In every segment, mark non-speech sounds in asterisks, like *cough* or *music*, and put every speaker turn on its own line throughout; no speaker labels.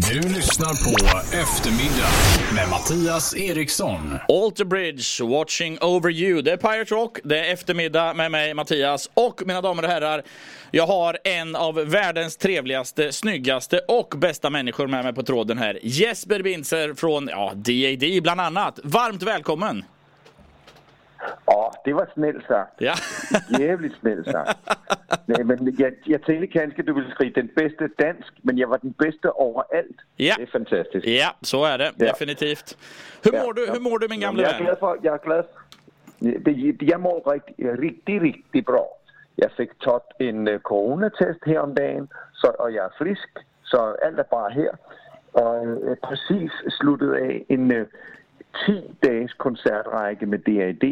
Du lyssnar på Eftermiddag med Mattias Eriksson.
Alter Bridge, Watching Over You. Det är Pirate Rock, det är eftermiddag med mig Mattias och mina damer och herrar. Jag har en av världens trevligaste, snyggaste och bästa människor med mig på tråden här. Jesper Binzer från ja, DAD bland annat. Varmt välkommen!
Ja, det var snällt sagt.
Ja. *laughs*
Jävligt snällt sagt. Nej, men jag, jag tänkte kanske du ville skriva den bästa dansk, men jag var den bästa överallt.
Ja.
Det är fantastiskt.
Ja, så är det.
Ja.
Definitivt. Hur
Ja,
mår du, hur mår du min gamle
jag är
vän?
glad för, jag är glad. Det, jag mår riktigt, riktigt, riktigt bra. Jag fick ta en uh, coronatest häromdagen så, och jag är frisk, så allt är bra här. Och uh, precis slutat av en uh, 10 dags konsertrække med DAD,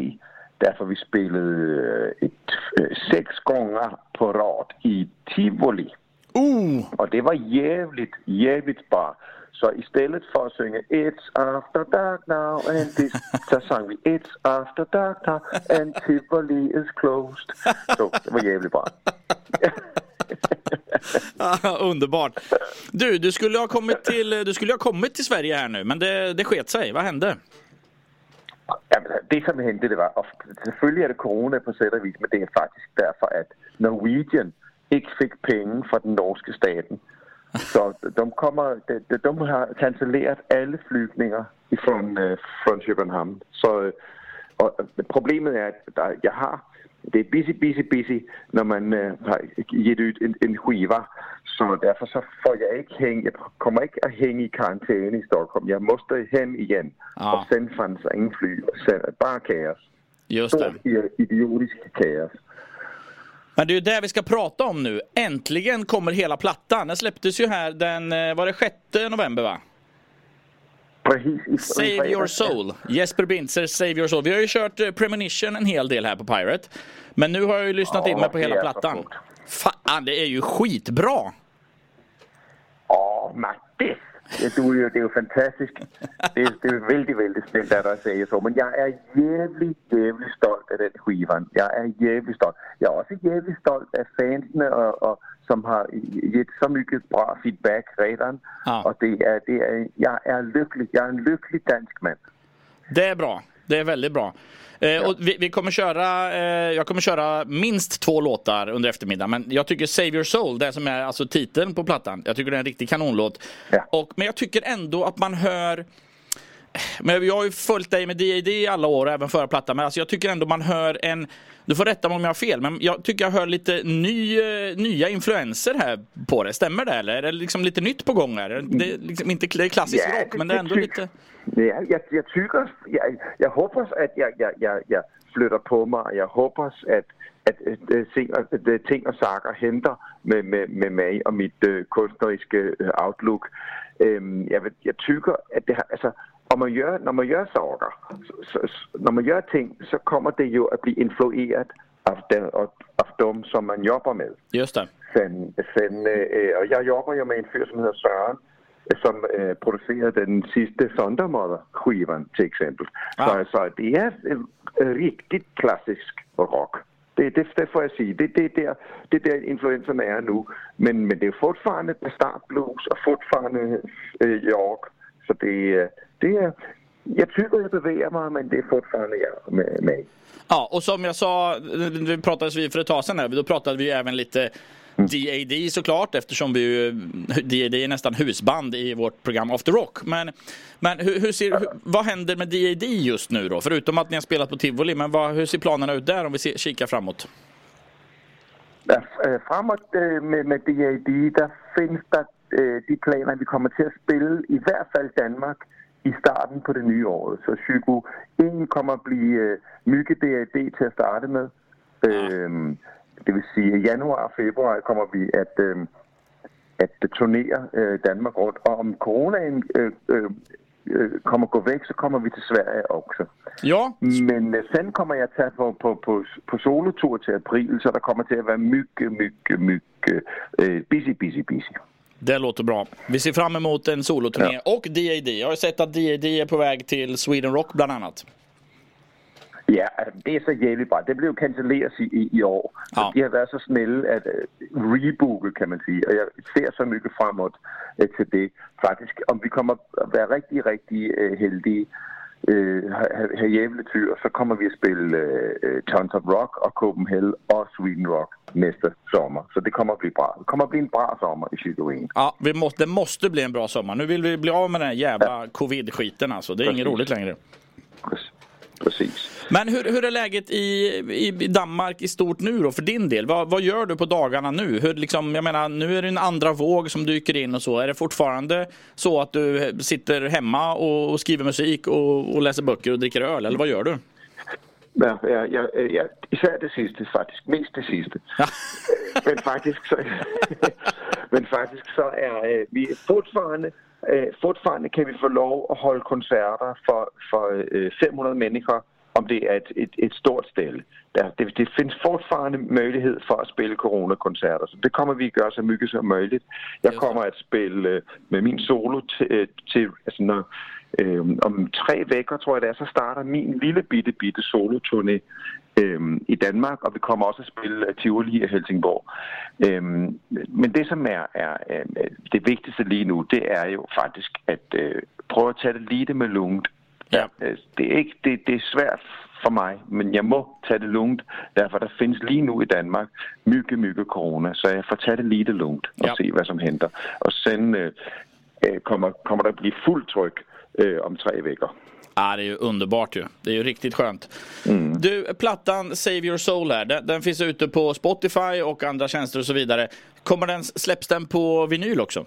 därför vi spelade uh, ett, uh, sex gånger på rad i Tivoli.
Oh!
Och det var jävligt, jävligt bra. Så istället för att sjunga It's after dark now and this *laughs* så sjöng vi It's after dark now and Tivoli is closed. Så det var jävligt bra. *laughs*
Ah, Underbart. Du, du skulle ha kommit till, du skulle ha kommit till Sverige här nu, men det, det sket sig. Vad hände?
Jamen, det som hände det var, och selvfølgelig är det corona på sätt och vis, men det är faktiskt därför att Norwegian inte fick pengar från den norska staten. Så de, kommer, de, de, har cancellerat alla flygningar ifrån, från øh, Köpenhamn. Så, øh, øh, och problemet är att der, jag har, det är busy, busy, busy när man äh, har gett ut en, en skiva. Så därför så får jag inte hänga, jag kommer inte att hänga i karantän i Stockholm. Jag måste hem igen.
Ja.
Och sen fanns ingen. Och sen, bara kaos.
Just det.
Stort idiotiskt kaos.
Men det är ju det vi ska prata om nu. Äntligen kommer hela plattan. Den släpptes ju här den, eh, var det 6 november va? Save your soul. Jesper Bintzer, Save your soul. Vi har ju kört eh, Premonition en hel del här på Pirate. Men nu har jag ju lyssnat
Ja,
in mig på
det
hela plattan. Fan, det är ju skitbra!
Åh, Mattis! Ja, du det är ju fantastiskt. Det är, det är väldigt, väldigt snällt att du säger så. Men jag är jävligt, jävligt stolt av den skivan. Jag är jävligt stolt. Jag är också jävligt stolt av fansen och, och, som har gett så mycket bra feedback redan.
Ja.
Och det är, det är, jag är lycklig. Jag är en lycklig dansk man.
Det är bra. Det är väldigt bra. Eh, och vi, vi kommer köra, eh, jag kommer köra minst två låtar under eftermiddagen. Men jag tycker Save Your Soul, det som är alltså titeln på plattan, jag tycker det är en riktig kanonlåt.
Ja.
Och, men jag tycker ändå att man hör men jag har ju följt dig med DAD i alla år, även förra plattan. Men alltså jag tycker ändå man hör en... Du får rätta mig om jag har fel, men jag tycker jag hör lite ny, eh, nya influenser här på det. Stämmer det eller? Är det liksom lite nytt på gång här? Det är liksom inte klassisk
Ja,
rock, men det är ändå lite...
Ja, jag, jag tycker, jag, jag hoppas att jag, jag, jag, jag flyttar på mig. Jag hoppas att, att, att, ting, och saker händer med, med, med mig och mitt uh, konstnärliska uh, outlook. Um, jag, jag tycker att det, har- alltså, om man gör, när man gör saker, så, så, när man gör ting så kommer det ju att bli influerat av, den, av, av dem som man jobbar med.
Just det.
Sen, sen, øh, og jeg jobber jo med en fyr, som hedder Søren, øh, som øh, producerede den sidste Sondermother-skivan, til eksempel.
Ah.
Så, så det er øh, øh, rigtig klassisk rock. Det, det, det får jeg sige. Det, det, det, er, det der influenserne er nu. Men, men det er fortfarande Bastard Blues og fortfarande øh, York. Så det, det. Jeg tycker jag bevæger mig, men det är fortfarande jag med, med.
Ja, och som jag sa, vi pratades vi för ett tag sedan här, då pratade vi ju även lite DAD såklart eftersom vi ju, DAD är nästan husband i vårt program After Rock. Men, men hur, hur ser, hur, vad händer med DAD just nu då? Förutom att ni har spelat på Tivoli, men vad, hur ser planerna ut där om vi ser, kikar framåt?
Øh, framåt øh, med, med DAD, der findes der øh, de planer, vi kommer til at spille i hvert fald Danmark i starten på det nye år. Så Psyko 1 kommer at blive øh, mygge DAD til at starte med. Øhm, det vil sige, at i januar og februar kommer vi at, øh, at turnere øh, Danmark rundt. Og om coronaen øh, kommer gå væk, så kommer vi til Sverige også.
Ja,
Men sen kommer jag tage på, på, på, på solotur till april, så der kommer till att vara mycket, mycket, mycket busy, busy, busy.
Det låter bra. Vi ser fram emot en soloturné och DAD. Jag har sett att DAD är på väg till Sweden Rock bland annat.
Ja, det är så jävligt bra. Det blev cancellerat i, i, år.
Ja.
De har varit så snälla att uh, rebooka kan man säga. Och jag ser så mycket framåt uh, till det. Faktiskt, om vi kommer att vara riktigt, riktigt uh, har jävligt tur, så kommer vi spela uh, Tons of Rock och Copenhagen och Sweden Rock nästa sommar. Så det kommer att bli bra. Det kommer att bli en bra sommar i 2021.
Ja, vi måste, det måste bli en bra sommar. Nu vill vi bli av med den här jävla covid-skiten alltså. Det är inget
Precis.
roligt längre.
Precis.
Men hur, hur är läget i, i i Danmark i stort nu då för din del? Vad, vad gör du på dagarna nu? Hur, liksom, jag menar, nu är det en andra våg som dyker in och så. Är det fortfarande så att du sitter hemma och, och skriver musik och, och läser böcker och dricker öl? Eller vad gör du?
Ja, ja, ja, ja, især det sidste, faktisk. Mest det sidste.
Ja. *laughs*
men faktisk så, *laughs* men faktisk så er øh, vi fortfarande, øh, fortfarande kan vi få lov at holde koncerter for, for øh, 500 mennesker, om det er et, et, et stort ställe. Det, det finns fortfarande möjlighet för att spela coronakonserter, så det kommer vi att göra så mycket som möjligt. Jag kommer att spela øh, med min solo til, øh, til altså når, øh, om tre veckor tror jag det är, så startar min lille bitte, bitte soloturné øh, i Danmark, och vi kommer också att spela Tivoli i Helsingborg. Øh, men det som är, är, är det viktigaste lige nu, det är ju faktiskt att øh, pröva att ta det lite med lugnt.
Ja.
Øh, Det är, ikke, det, det är svært for mig, men jeg må tage det lugnt, derfor der findes lige nu i Danmark mycket, mycket corona, så jeg får tage det lite lugnt og
Ja.
se, hvad som hænder. Og sen øh, øh, kommer, kommer der blive fuld tryk øh, om tre veckor.
Ja, det är ju underbart ju. Det är ju riktigt skönt. Du, plattan Save Your Soul här, den, den finns ute på Spotify och andra tjänster och så vidare. Kommer den, släpps den på vinyl också?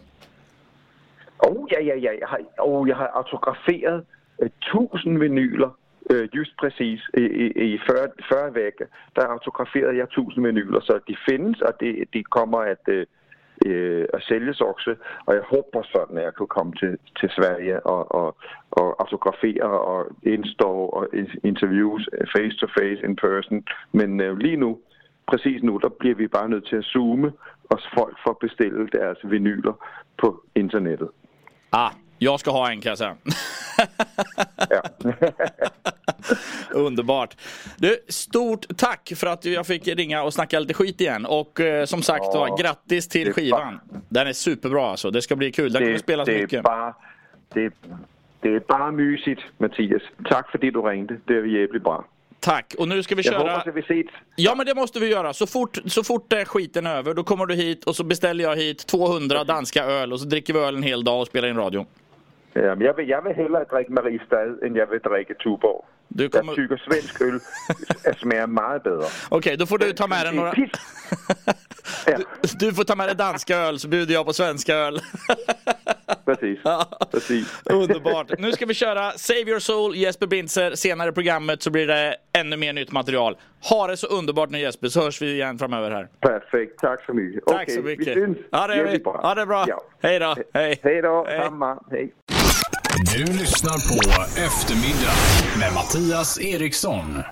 Oh ja, ja, ja. Jeg har, oh, jeg har autograferet øh, Øh, 1000 vinyler øh, just præcis i, i, i 40, 40 veckor. Der autograferede jeg 1000 vinyler, så de findes, og det, de kommer at, øh, øh, at sælges også. Og jeg håber sådan, at jeg kan komme til, til Sverige og, og, og autografere og indstå og in- interviews face to face in person. Men øh, lige nu, præcis nu, der bliver vi bare nødt til at zoome, og folk får bestille deres vinyler på internettet.
Ah, jag ska ha en kan jag säga.
Ja. *laughs*
Underbart. Du, stort tack för att jag fick ringa och snacka lite skit igen. Och eh, som sagt
Ja,
var, grattis till skivan. Den är superbra alltså. Det ska bli kul. Den kommer spelas
det,
mycket.
bara, det, det är bara mysigt, Mattias. Tack för det du ringde. Det är jävligt bra.
Tack. Och nu ska vi
Jag
köra...
hoppas att vi ses.
Ja, men det måste vi göra. Så fort, så fort är skiten över, då kommer du hit och så beställer jag hit 200 danska öl och så dricker vi öl en hel dag och spelar in radio.
Ja, men jag, vill, jag vill hellre dricka Mariestad än jag vill dricka Tuborg.
Du kommer...
tycker svensk öl smakar mycket bättre.
Okej, då får du ta med dig några... *laughs*
Ja,
Du får ta med dig danska öl så bjuder jag på svenska *laughs* öl.
precis. precis.
Underbart. Nu ska vi köra Save Your Soul, Jesper Bintzer. Senare i programmet så blir det ännu mer nytt material. Ha det så underbart nu Jesper, så hörs vi igen framöver här.
Perfekt. Tack så mycket.
Tack
Okej,
så mycket.
Vi syns.
Ja, det vi. Ja, det bra.
Ja.
Hej då. Hej.
Hej då.
Hej.
Samma. Hej.
Du lyssnar på Eftermiddag med Mattias Eriksson.